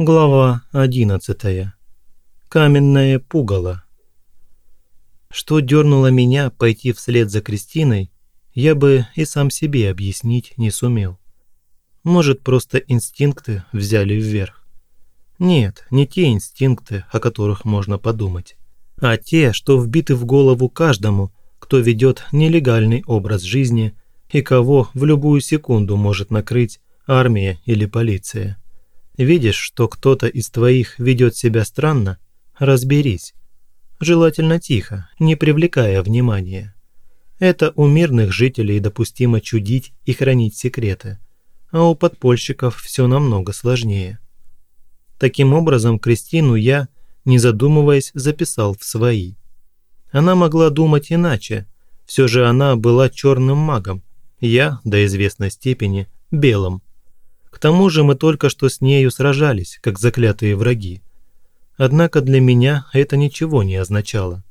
Глава 11. Каменное пугало. Что дернуло меня пойти вслед за Кристиной, я бы и сам себе объяснить не сумел. Может, просто инстинкты взяли вверх. Нет, не те инстинкты, о которых можно подумать, а те, что вбиты в голову каждому, кто ведет нелегальный образ жизни и кого в любую секунду может накрыть армия или полиция. Видишь, что кто-то из твоих ведет себя странно? Разберись. Желательно тихо, не привлекая внимания. Это у мирных жителей допустимо чудить и хранить секреты, а у подпольщиков все намного сложнее. Таким образом, Кристину я, не задумываясь, записал в свои. Она могла думать иначе, все же она была черным магом, я, до известной степени, белым. К тому же мы только что с нею сражались, как заклятые враги. Однако для меня это ничего не означало.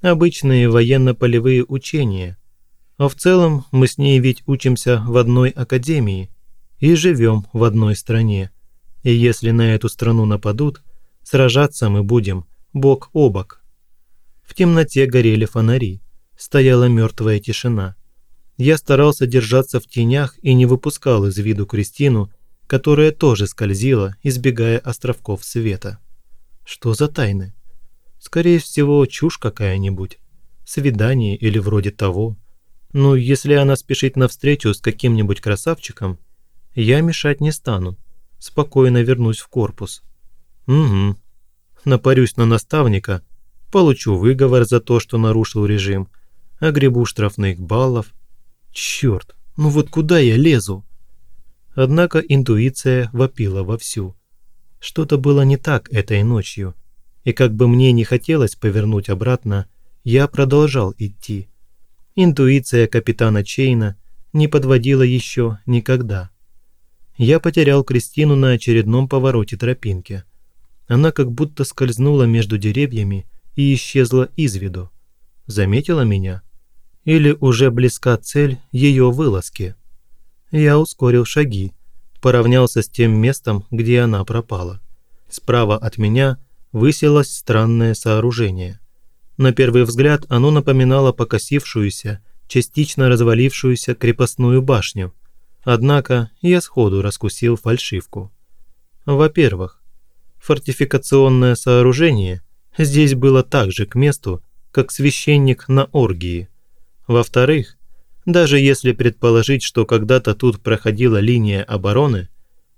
Обычные военно-полевые учения. А в целом мы с ней ведь учимся в одной академии и живем в одной стране. И если на эту страну нападут, сражаться мы будем бок о бок. В темноте горели фонари, стояла мертвая тишина я старался держаться в тенях и не выпускал из виду Кристину, которая тоже скользила, избегая островков света. Что за тайны? Скорее всего, чушь какая-нибудь. Свидание или вроде того. Ну, если она спешит навстречу с каким-нибудь красавчиком, я мешать не стану. Спокойно вернусь в корпус. Угу. Напарюсь на наставника, получу выговор за то, что нарушил режим, огребу штрафных баллов – Черт, ну вот куда я лезу? Однако интуиция вопила вовсю. Что-то было не так этой ночью, и как бы мне не хотелось повернуть обратно, я продолжал идти. Интуиция капитана Чейна не подводила еще никогда. Я потерял Кристину на очередном повороте тропинки. Она как будто скользнула между деревьями и исчезла из виду. Заметила меня? Или уже близка цель ее вылазки. Я ускорил шаги, поравнялся с тем местом, где она пропала. Справа от меня высилось странное сооружение. На первый взгляд оно напоминало покосившуюся, частично развалившуюся крепостную башню. Однако я сходу раскусил фальшивку. Во-первых, фортификационное сооружение здесь было так же к месту, как священник на оргии. Во-вторых, даже если предположить, что когда-то тут проходила линия обороны,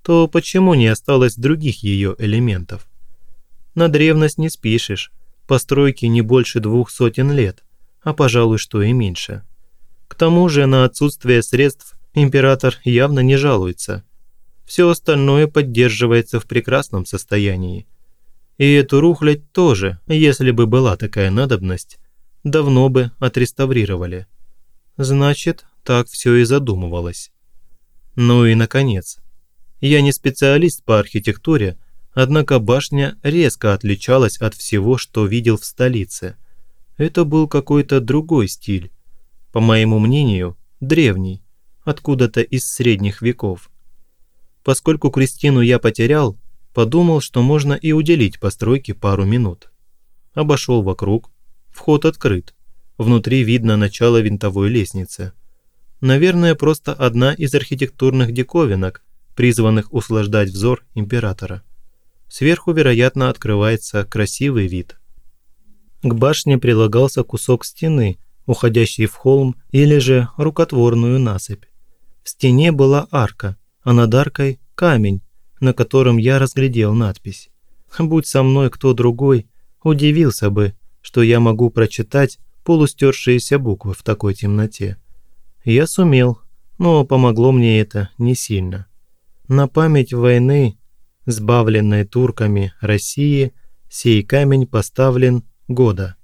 то почему не осталось других ее элементов? На древность не спишешь, постройки не больше двух сотен лет, а пожалуй, что и меньше. К тому же на отсутствие средств император явно не жалуется. Все остальное поддерживается в прекрасном состоянии. И эту рухлядь тоже, если бы была такая надобность, давно бы отреставрировали. Значит, так все и задумывалось. Ну и наконец. Я не специалист по архитектуре, однако башня резко отличалась от всего, что видел в столице. Это был какой-то другой стиль. По моему мнению, древний, откуда-то из средних веков. Поскольку Кристину я потерял, подумал, что можно и уделить постройке пару минут. Обошел вокруг, Вход открыт. Внутри видно начало винтовой лестницы. Наверное, просто одна из архитектурных диковинок, призванных услаждать взор императора. Сверху, вероятно, открывается красивый вид. К башне прилагался кусок стены, уходящий в холм или же рукотворную насыпь. В стене была арка, а над аркой – камень, на котором я разглядел надпись. Будь со мной кто другой, удивился бы, что я могу прочитать полустершиеся буквы в такой темноте. Я сумел, но помогло мне это не сильно. На память войны, сбавленной турками России, сей камень поставлен года.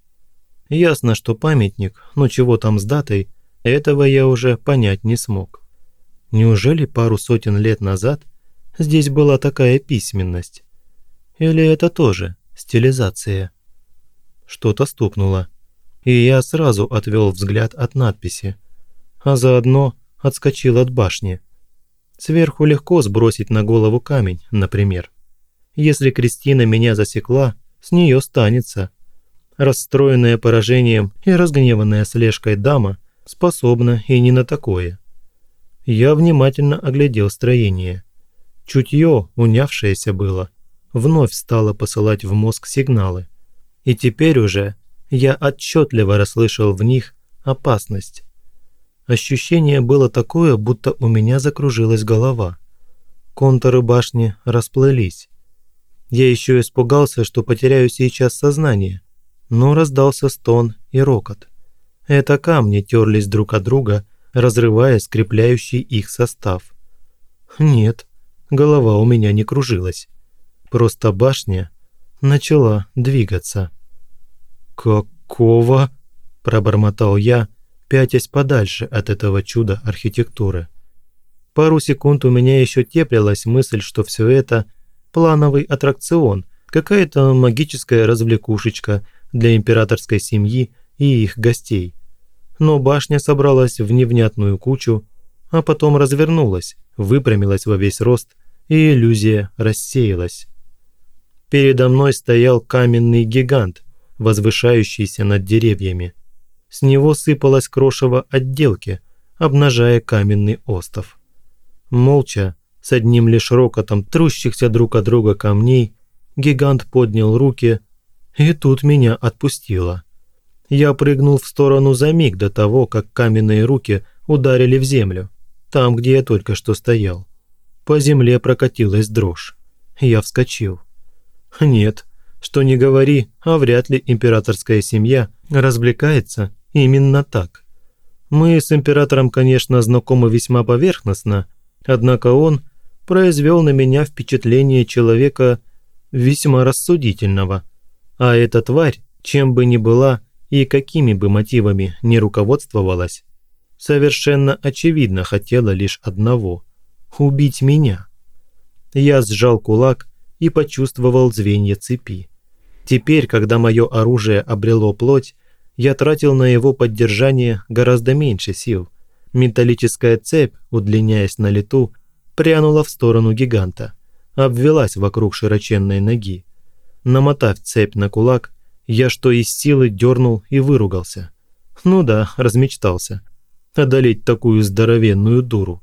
Ясно, что памятник, но чего там с датой, этого я уже понять не смог. Неужели пару сотен лет назад здесь была такая письменность? Или это тоже стилизация? Что-то стукнуло, и я сразу отвел взгляд от надписи, а заодно отскочил от башни. Сверху легко сбросить на голову камень, например. Если Кристина меня засекла, с нее станется. Расстроенная поражением и разгневанная слежкой дама способна и не на такое. Я внимательно оглядел строение. Чутье, унявшееся было, вновь стало посылать в мозг сигналы. И теперь уже я отчетливо расслышал в них опасность. Ощущение было такое, будто у меня закружилась голова. Контуры башни расплылись. Я еще испугался, что потеряю сейчас сознание, но раздался стон и рокот. Это камни терлись друг от друга, разрывая скрепляющий их состав. Нет, голова у меня не кружилась. Просто башня начала двигаться. «Какого?» – пробормотал я, пятясь подальше от этого чуда архитектуры. Пару секунд у меня еще теплилась мысль, что все это – плановый аттракцион, какая-то магическая развлекушечка для императорской семьи и их гостей. Но башня собралась в невнятную кучу, а потом развернулась, выпрямилась во весь рост, и иллюзия рассеялась. Передо мной стоял каменный гигант, возвышающийся над деревьями. С него сыпалось крошево отделки, обнажая каменный остов. Молча, с одним лишь рокотом трущихся друг от друга камней, гигант поднял руки, и тут меня отпустило. Я прыгнул в сторону за миг до того, как каменные руки ударили в землю, там, где я только что стоял. По земле прокатилась дрожь. Я вскочил. Нет, что не говори, а вряд ли императорская семья развлекается именно так. Мы с императором, конечно, знакомы весьма поверхностно, однако он произвел на меня впечатление человека весьма рассудительного. А эта тварь, чем бы ни была и какими бы мотивами ни руководствовалась, совершенно очевидно хотела лишь одного – убить меня. Я сжал кулак и почувствовал звенья цепи. Теперь, когда мое оружие обрело плоть, я тратил на его поддержание гораздо меньше сил. Металлическая цепь, удлиняясь на лету, прянула в сторону гиганта, обвелась вокруг широченной ноги. Намотав цепь на кулак, я что из силы дернул и выругался. Ну да, размечтался. Одолеть такую здоровенную дуру.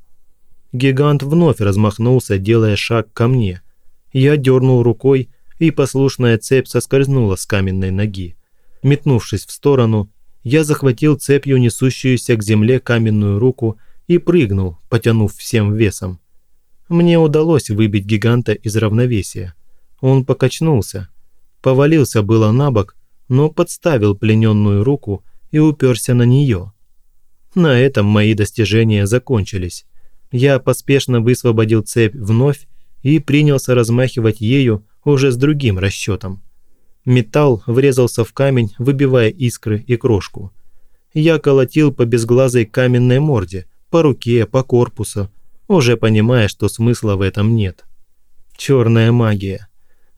Гигант вновь размахнулся, делая шаг ко мне. Я дернул рукой, и послушная цепь соскользнула с каменной ноги. Метнувшись в сторону, я захватил цепью несущуюся к земле каменную руку и прыгнул, потянув всем весом. Мне удалось выбить гиганта из равновесия. Он покачнулся. Повалился было на бок, но подставил плененную руку и уперся на нее. На этом мои достижения закончились. Я поспешно высвободил цепь вновь и принялся размахивать ею, уже с другим расчетом. Металл врезался в камень, выбивая искры и крошку. Я колотил по безглазой каменной морде, по руке, по корпусу, уже понимая, что смысла в этом нет. Черная магия.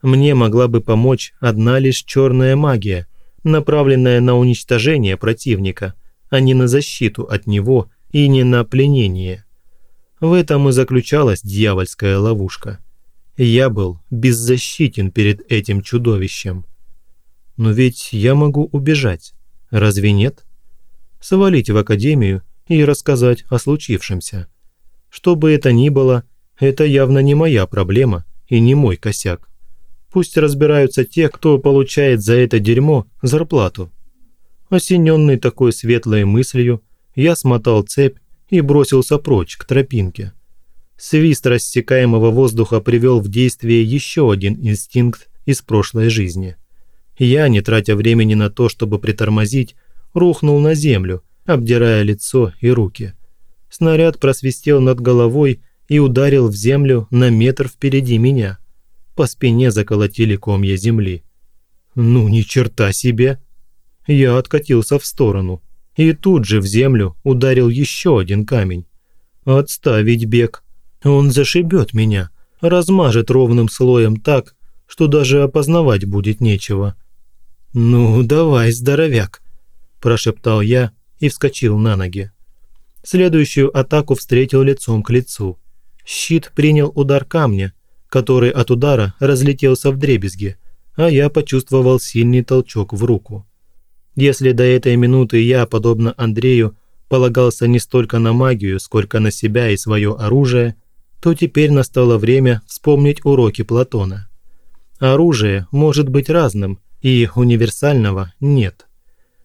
Мне могла бы помочь одна лишь черная магия, направленная на уничтожение противника, а не на защиту от него и не на пленение. В этом и заключалась дьявольская ловушка. Я был беззащитен перед этим чудовищем. Но ведь я могу убежать, разве нет? Свалить в академию и рассказать о случившемся. Что бы это ни было, это явно не моя проблема и не мой косяк. Пусть разбираются те, кто получает за это дерьмо зарплату. Осененный такой светлой мыслью, я смотал цепь и бросился прочь к тропинке. Свист рассекаемого воздуха привел в действие еще один инстинкт из прошлой жизни. Я, не тратя времени на то, чтобы притормозить, рухнул на землю, обдирая лицо и руки. Снаряд просвистел над головой и ударил в землю на метр впереди меня. По спине заколотили комья земли. «Ну ни черта себе!» Я откатился в сторону, и тут же в землю ударил еще один камень. «Отставить бег!» Он зашибет меня, размажет ровным слоем так, что даже опознавать будет нечего. «Ну, давай, здоровяк», – прошептал я и вскочил на ноги. Следующую атаку встретил лицом к лицу. Щит принял удар камня, который от удара разлетелся в дребезги, а я почувствовал сильный толчок в руку. Если до этой минуты я, подобно Андрею, полагался не столько на магию, сколько на себя и свое оружие, то теперь настало время вспомнить уроки Платона. Оружие может быть разным, и универсального нет.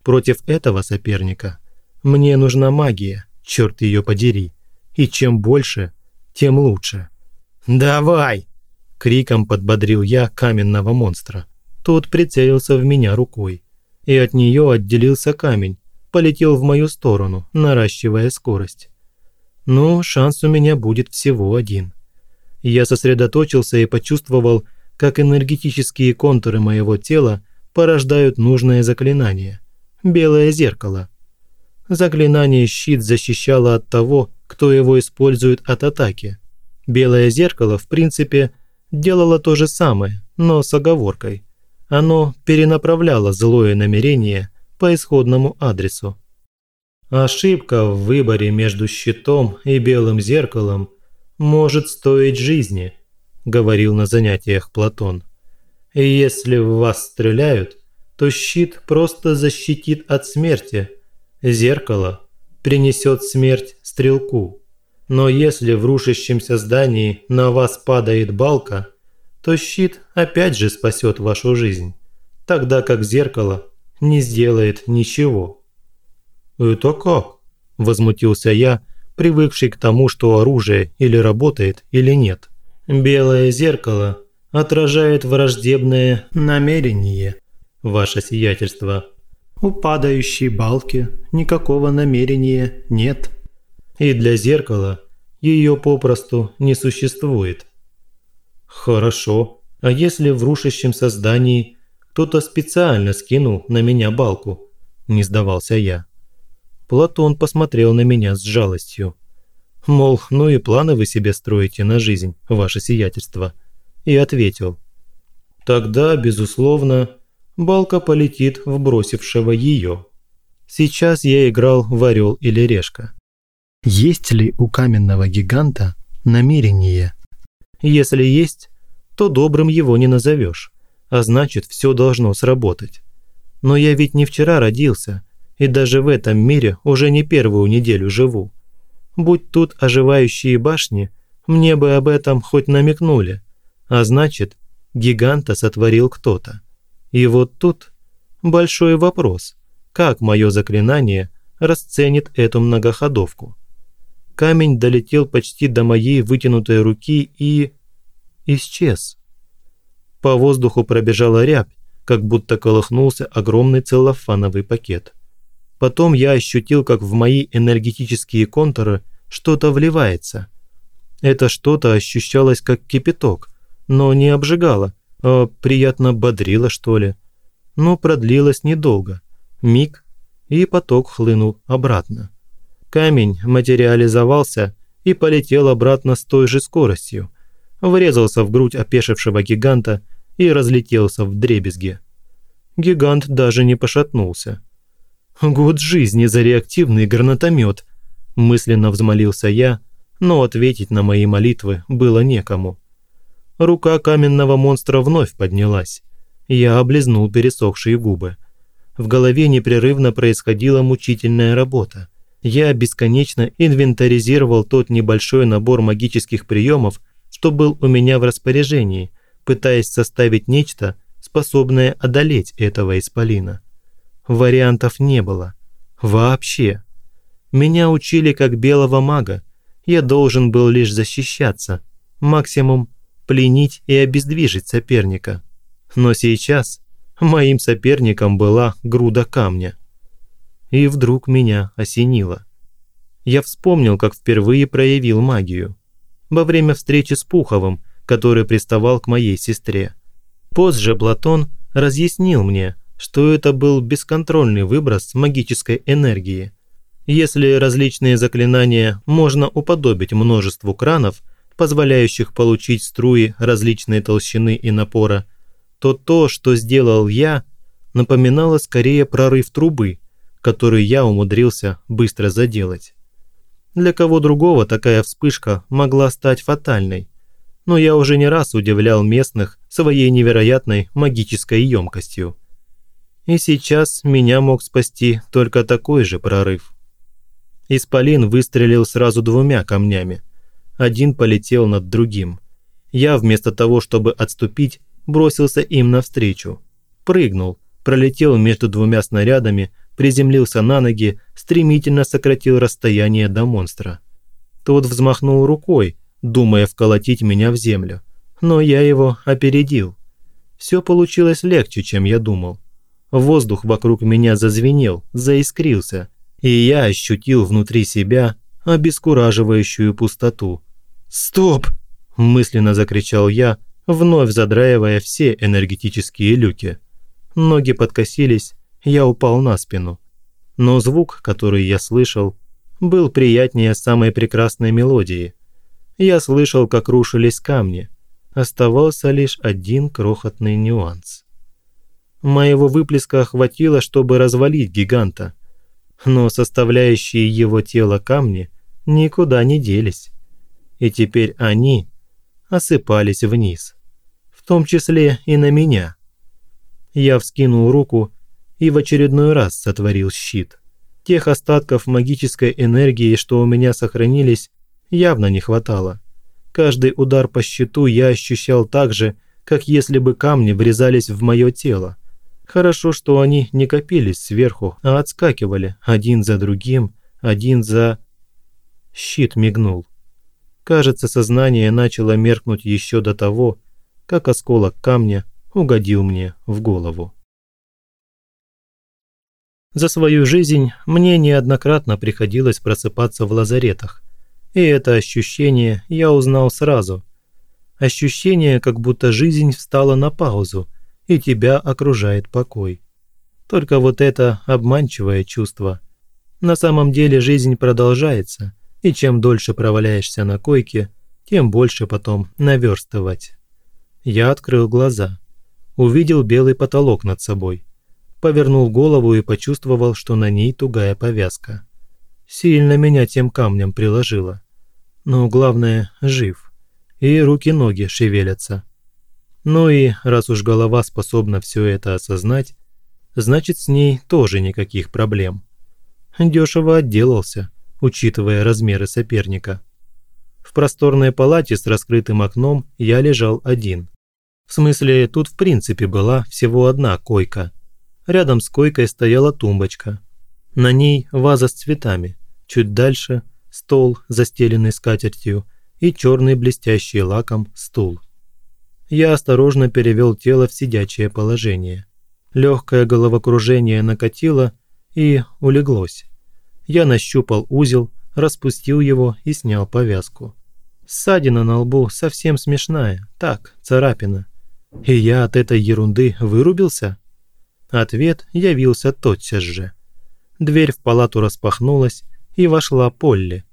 Против этого соперника мне нужна магия, черт ее подери, и чем больше, тем лучше. «Давай!» – криком подбодрил я каменного монстра. Тот прицелился в меня рукой, и от нее отделился камень, полетел в мою сторону, наращивая скорость. Но шанс у меня будет всего один. Я сосредоточился и почувствовал, как энергетические контуры моего тела порождают нужное заклинание – белое зеркало. Заклинание «Щит» защищало от того, кто его использует от атаки. Белое зеркало, в принципе, делало то же самое, но с оговоркой. Оно перенаправляло злое намерение по исходному адресу. Ошибка в выборе между щитом и белым зеркалом может стоить жизни, говорил на занятиях Платон. Если в вас стреляют, то щит просто защитит от смерти, зеркало принесет смерть стрелку. Но если в рушащемся здании на вас падает балка, то щит опять же спасет вашу жизнь, тогда как зеркало не сделает ничего. «Это как?» – возмутился я, привыкший к тому, что оружие или работает, или нет. «Белое зеркало отражает враждебное намерение, ваше сиятельство. У падающей балки никакого намерения нет. И для зеркала ее попросту не существует». «Хорошо. А если в рушащемся здании кто-то специально скинул на меня балку?» – не сдавался я. Платон посмотрел на меня с жалостью. Мол, ну и планы вы себе строите на жизнь, ваше сиятельство. И ответил. Тогда, безусловно, балка полетит в бросившего ее. Сейчас я играл в орел или решка. Есть ли у каменного гиганта намерение? Если есть, то добрым его не назовешь, а значит, все должно сработать. Но я ведь не вчера родился – и даже в этом мире уже не первую неделю живу. Будь тут оживающие башни, мне бы об этом хоть намекнули. А значит, гиганта сотворил кто-то. И вот тут большой вопрос, как мое заклинание расценит эту многоходовку. Камень долетел почти до моей вытянутой руки и... исчез. По воздуху пробежала рябь, как будто колыхнулся огромный целлофановый пакет. Потом я ощутил, как в мои энергетические контуры что-то вливается. Это что-то ощущалось как кипяток, но не обжигало, а приятно бодрило, что ли. Но продлилось недолго. Миг, и поток хлынул обратно. Камень материализовался и полетел обратно с той же скоростью. Врезался в грудь опешившего гиганта и разлетелся в дребезги. Гигант даже не пошатнулся. «Год жизни за реактивный гранатомет», – мысленно взмолился я, но ответить на мои молитвы было некому. Рука каменного монстра вновь поднялась. Я облизнул пересохшие губы. В голове непрерывно происходила мучительная работа. Я бесконечно инвентаризировал тот небольшой набор магических приемов, что был у меня в распоряжении, пытаясь составить нечто, способное одолеть этого исполина. Вариантов не было. Вообще. Меня учили как белого мага. Я должен был лишь защищаться. Максимум пленить и обездвижить соперника. Но сейчас моим соперником была груда камня. И вдруг меня осенило. Я вспомнил, как впервые проявил магию. Во время встречи с Пуховым, который приставал к моей сестре. Позже Платон разъяснил мне, что это был бесконтрольный выброс магической энергии. Если различные заклинания можно уподобить множеству кранов, позволяющих получить струи различной толщины и напора, то то, что сделал я, напоминало скорее прорыв трубы, который я умудрился быстро заделать. Для кого другого такая вспышка могла стать фатальной, но я уже не раз удивлял местных своей невероятной магической емкостью. И сейчас меня мог спасти только такой же прорыв. Исполин выстрелил сразу двумя камнями. Один полетел над другим. Я вместо того, чтобы отступить, бросился им навстречу. Прыгнул, пролетел между двумя снарядами, приземлился на ноги, стремительно сократил расстояние до монстра. Тот взмахнул рукой, думая вколотить меня в землю. Но я его опередил. Все получилось легче, чем я думал. Воздух вокруг меня зазвенел, заискрился, и я ощутил внутри себя обескураживающую пустоту. «Стоп!» – мысленно закричал я, вновь задраивая все энергетические люки. Ноги подкосились, я упал на спину. Но звук, который я слышал, был приятнее самой прекрасной мелодии. Я слышал, как рушились камни. Оставался лишь один крохотный нюанс. Моего выплеска хватило, чтобы развалить гиганта. Но составляющие его тело камни никуда не делись. И теперь они осыпались вниз. В том числе и на меня. Я вскинул руку и в очередной раз сотворил щит. Тех остатков магической энергии, что у меня сохранились, явно не хватало. Каждый удар по щиту я ощущал так же, как если бы камни врезались в мое тело. Хорошо, что они не копились сверху, а отскакивали один за другим, один за... Щит мигнул. Кажется, сознание начало меркнуть еще до того, как осколок камня угодил мне в голову. За свою жизнь мне неоднократно приходилось просыпаться в лазаретах, и это ощущение я узнал сразу. Ощущение, как будто жизнь встала на паузу, и тебя окружает покой. Только вот это обманчивое чувство. На самом деле жизнь продолжается, и чем дольше проваляешься на койке, тем больше потом наверстывать. Я открыл глаза увидел белый потолок над собой. Повернул голову и почувствовал, что на ней тугая повязка. Сильно меня тем камнем приложило. Но главное, жив. И руки-ноги шевелятся. Ну и раз уж голова способна все это осознать, значит с ней тоже никаких проблем. Дешево отделался, учитывая размеры соперника. В просторной палате с раскрытым окном я лежал один. В смысле, тут в принципе была всего одна койка. Рядом с койкой стояла тумбочка. На ней ваза с цветами. Чуть дальше – стол, застеленный скатертью, и черный блестящий лаком стул. Я осторожно перевел тело в сидячее положение. Легкое головокружение накатило и улеглось. Я нащупал узел, распустил его и снял повязку. Ссадина на лбу совсем смешная, так, царапина. И я от этой ерунды вырубился? Ответ явился тотчас же. Дверь в палату распахнулась, и вошла Полли.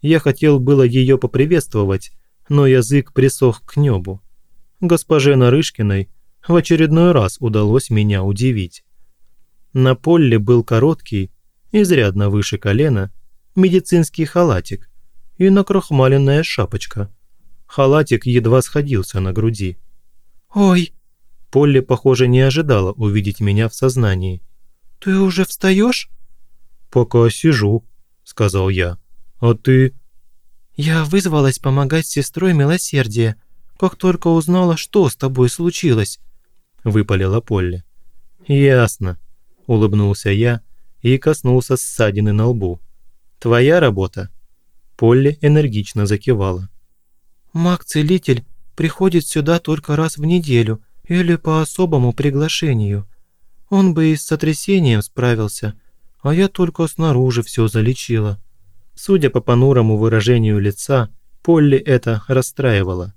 Я хотел было ее поприветствовать, но язык присох к небу. Госпоже Нарышкиной в очередной раз удалось меня удивить. На Полли был короткий, изрядно выше колена, медицинский халатик и накрахмаленная шапочка. Халатик едва сходился на груди. «Ой!» Полли, похоже, не ожидала увидеть меня в сознании. «Ты уже встаешь?» «Пока сижу», — сказал я. «А ты?» «Я вызвалась помогать сестрой милосердия, как только узнала, что с тобой случилось», — выпалила Полли. «Ясно», — улыбнулся я и коснулся ссадины на лбу. «Твоя работа?» Полли энергично закивала. «Маг-целитель приходит сюда только раз в неделю или по особому приглашению. Он бы и с сотрясением справился, а я только снаружи все залечила». Судя по понурому выражению лица, Полли это расстраивало.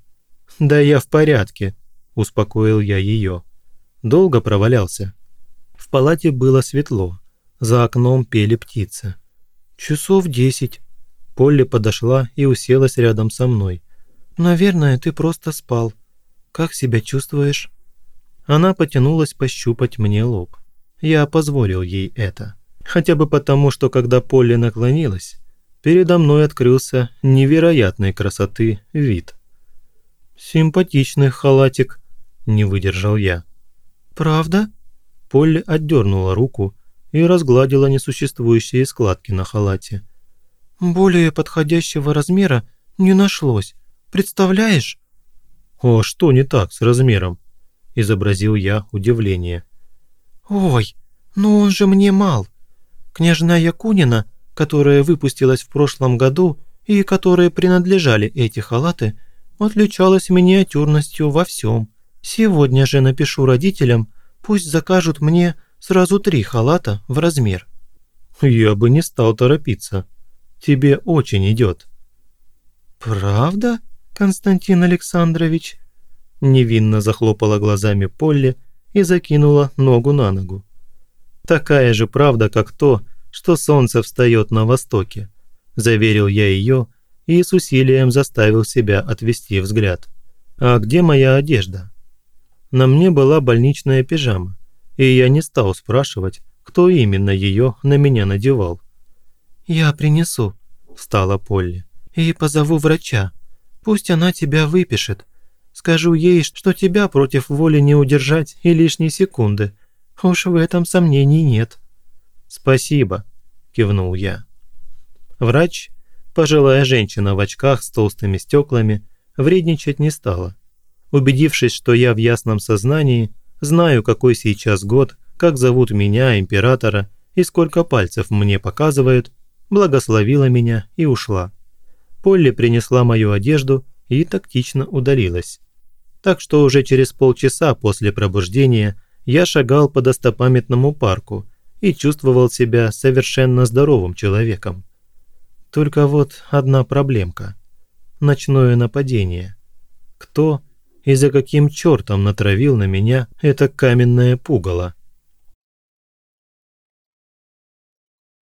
«Да я в порядке», – успокоил я ее. Долго провалялся. В палате было светло. За окном пели птицы. «Часов десять». Полли подошла и уселась рядом со мной. «Наверное, ты просто спал. Как себя чувствуешь?» Она потянулась пощупать мне лоб. Я позволил ей это. Хотя бы потому, что когда Полли наклонилась, передо мной открылся невероятной красоты вид. «Симпатичный халатик», – не выдержал я. «Правда?» Полли отдернула руку и разгладила несуществующие складки на халате. «Более подходящего размера не нашлось. Представляешь?» «О, что не так с размером?» – изобразил я удивление. «Ой, ну он же мне мал. Княжна Якунина, которая выпустилась в прошлом году и которой принадлежали эти халаты, отличалась миниатюрностью во всем. Сегодня же напишу родителям, пусть закажут мне сразу три халата в размер». «Я бы не стал торопиться. Тебе очень идет». «Правда, Константин Александрович?» Невинно захлопала глазами Полли и закинула ногу на ногу. «Такая же правда, как то, что солнце встает на востоке», – заверил я ее и с усилием заставил себя отвести взгляд. «А где моя одежда?» На мне была больничная пижама, и я не стал спрашивать, кто именно ее на меня надевал. «Я принесу», – встала Полли, – «и позову врача. Пусть она тебя выпишет. Скажу ей, что тебя против воли не удержать и лишней секунды. Уж в этом сомнений нет». «Спасибо», – кивнул я. Врач, пожилая женщина в очках с толстыми стеклами, вредничать не стала. Убедившись, что я в ясном сознании, знаю, какой сейчас год, как зовут меня, императора, и сколько пальцев мне показывают, благословила меня и ушла. Полли принесла мою одежду и тактично удалилась. Так что уже через полчаса после пробуждения я шагал по достопамятному парку и чувствовал себя совершенно здоровым человеком. Только вот одна проблемка. Ночное нападение. Кто и за каким чертом натравил на меня это каменное пугало –